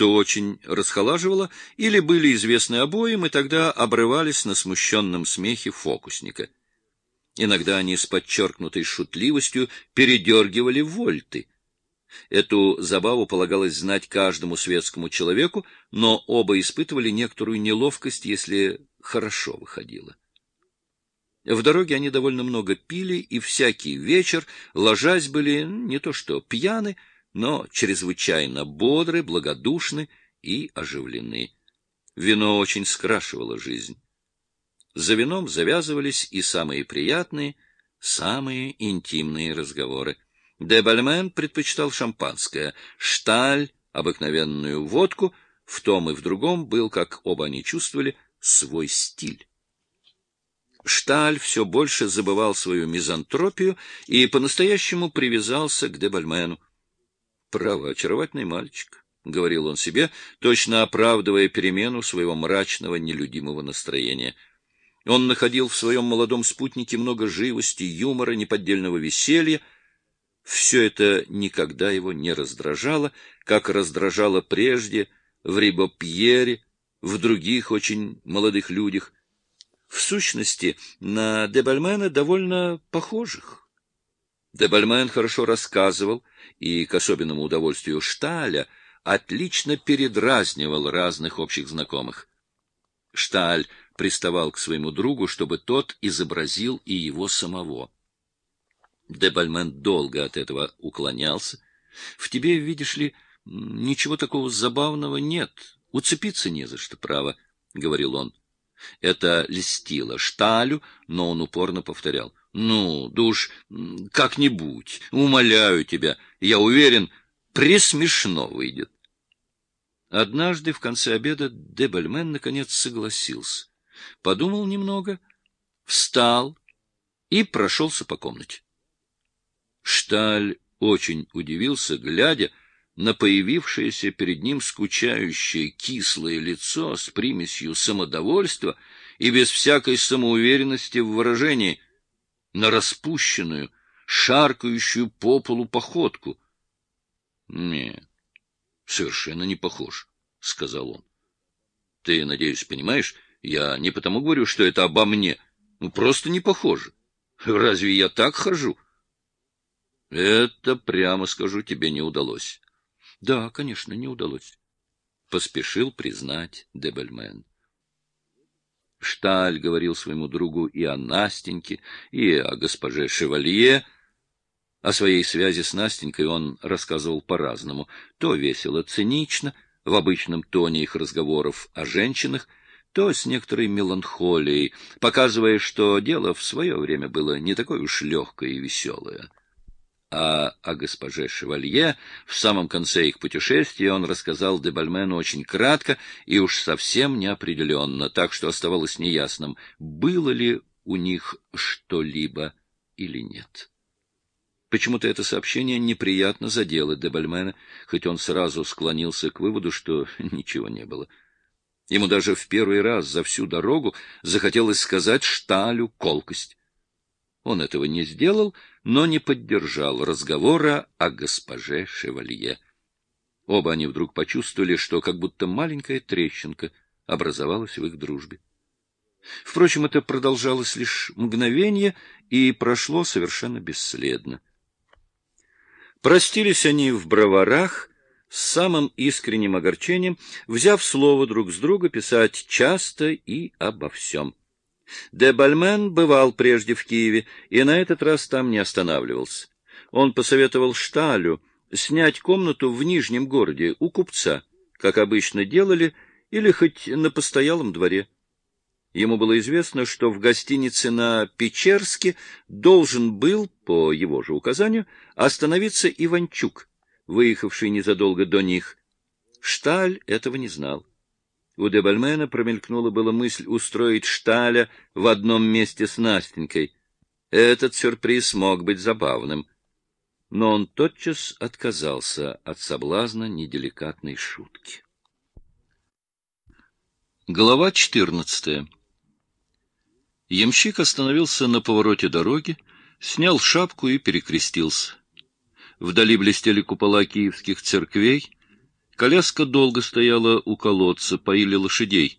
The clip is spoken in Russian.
что очень расхолаживало, или были известны обоим, и тогда обрывались на смущенном смехе фокусника. Иногда они с подчеркнутой шутливостью передергивали вольты. Эту забаву полагалось знать каждому светскому человеку, но оба испытывали некоторую неловкость, если хорошо выходило. В дороге они довольно много пили, и всякий вечер, ложась, были не то что пьяны, но чрезвычайно бодры, благодушны и оживлены. Вино очень скрашивало жизнь. За вином завязывались и самые приятные, самые интимные разговоры. Де Бальмен предпочитал шампанское, Шталь — обыкновенную водку, в том и в другом был, как оба они чувствовали, свой стиль. Шталь все больше забывал свою мизантропию и по-настоящему привязался к Дебальмену. «Право, очаровательный мальчик», — говорил он себе, точно оправдывая перемену своего мрачного, нелюдимого настроения. Он находил в своем молодом спутнике много живости, юмора, неподдельного веселья. Все это никогда его не раздражало, как раздражало прежде в Рибопьере, в других очень молодых людях — в сущности, на Дебальмена довольно похожих. Дебальмен хорошо рассказывал, и, к особенному удовольствию Шталя, отлично передразнивал разных общих знакомых. Шталь приставал к своему другу, чтобы тот изобразил и его самого. Дебальмен долго от этого уклонялся. — В тебе, видишь ли, ничего такого забавного нет. Уцепиться не за что, право, — говорил он. Это льстило Шталю, но он упорно повторял. — Ну, душ, как-нибудь, умоляю тебя, я уверен, присмешно выйдет. Однажды в конце обеда Дебельмен наконец согласился. Подумал немного, встал и прошелся по комнате. Шталь очень удивился, глядя, на появившееся перед ним скучающее кислое лицо с примесью самодовольства и без всякой самоуверенности в выражении, на распущенную, шаркающую по полу походку. — Нет, совершенно не похож, — сказал он. — Ты, надеюсь, понимаешь, я не потому говорю, что это обо мне, ну, просто не похоже. Разве я так хожу? — Это, прямо скажу, тебе не удалось. Да, конечно, не удалось. Поспешил признать Дебельмен. Шталь говорил своему другу и о Настеньке, и о госпоже Шевалье. О своей связи с Настенькой он рассказывал по-разному. То весело, цинично, в обычном тоне их разговоров о женщинах, то с некоторой меланхолией, показывая, что дело в свое время было не такое уж легкое и веселое. А о госпоже Шевалье в самом конце их путешествия он рассказал Дебальмену очень кратко и уж совсем неопределенно, так что оставалось неясным, было ли у них что-либо или нет. Почему-то это сообщение неприятно задело Дебальмена, хоть он сразу склонился к выводу, что ничего не было. Ему даже в первый раз за всю дорогу захотелось сказать Шталю колкость. Он этого не сделал, но не поддержал разговора о госпоже Шевалье. Оба они вдруг почувствовали, что как будто маленькая трещинка образовалась в их дружбе. Впрочем, это продолжалось лишь мгновение и прошло совершенно бесследно. Простились они в броварах с самым искренним огорчением, взяв слово друг с друга писать часто и обо всем. Де Бальмен бывал прежде в Киеве и на этот раз там не останавливался. Он посоветовал Шталю снять комнату в Нижнем городе у купца, как обычно делали, или хоть на постоялом дворе. Ему было известно, что в гостинице на Печерске должен был, по его же указанию, остановиться Иванчук, выехавший незадолго до них. Шталь этого не знал. У Дебальмена промелькнула была мысль устроить Шталя в одном месте с Настенькой. Этот сюрприз мог быть забавным. Но он тотчас отказался от соблазна неделикатной шутки. Глава четырнадцатая Ямщик остановился на повороте дороги, снял шапку и перекрестился. Вдали блестели купола киевских церквей, Коляска долго стояла у колодца, поили лошадей.